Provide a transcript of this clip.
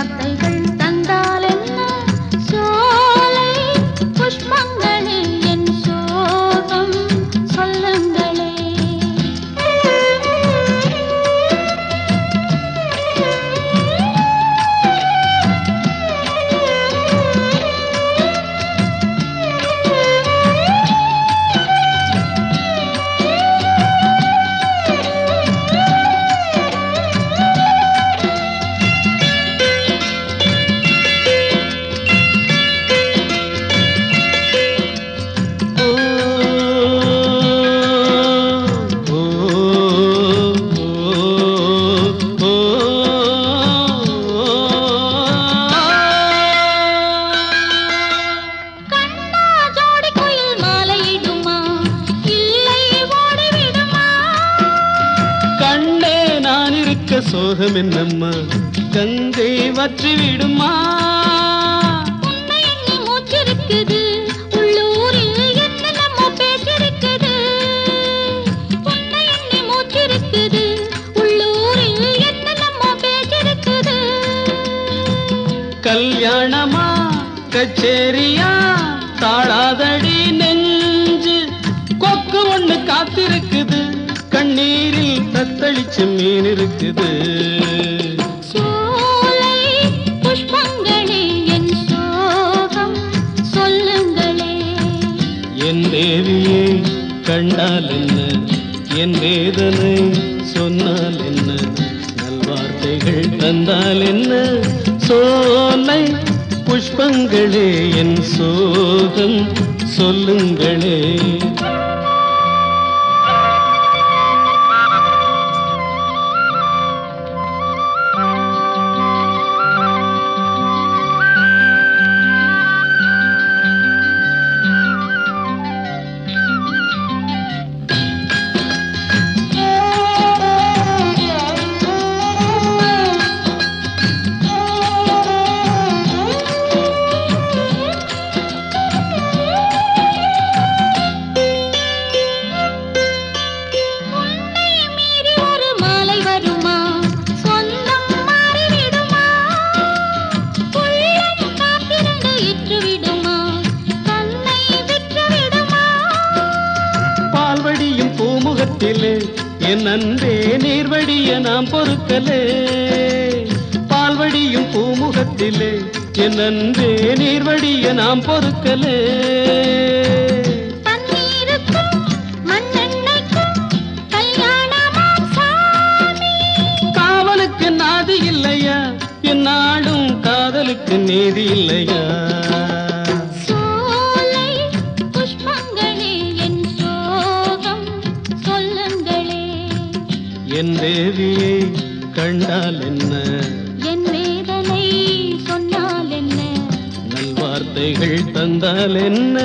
வார்த்தைகள் சோகம் என்னம்மா? கங்கை வற்றி விடுமா மூச்சிருக்குது. கல்யாணமா? கச்சேரியா? தாழாதடி நெஞ்சு. கொக்கு ஒண்ணு காத்திருக்குது. கண்ணீரில் தத்தளிச்ச மீன் இருக்குது. என் தேவியை கண்டால் என்ன? என் வேதனை சொன்னால் என்ன? நல்வார்த்தைகள் தந்தால் என்ன? சோலை புஷ்பங்களே என் சோகம் சொல்லுங்களே. என் அன்பே நீர்வடிய நாம் பொறுக்கலே. பால்வடியும் பூமுகத்திலே என் அன்பே நீர்வடிய நாம் பொறுக்கலே. காவலுக்கு நாதி இல்லையா? என் நாடும் காதலுக்கு நீதி இல்லையா? என் தேவியை கண்டால் என்ன? என் வேதனை சொன்னால் என்ன? நல்வார்த்தைகள் தந்தால் என்ன?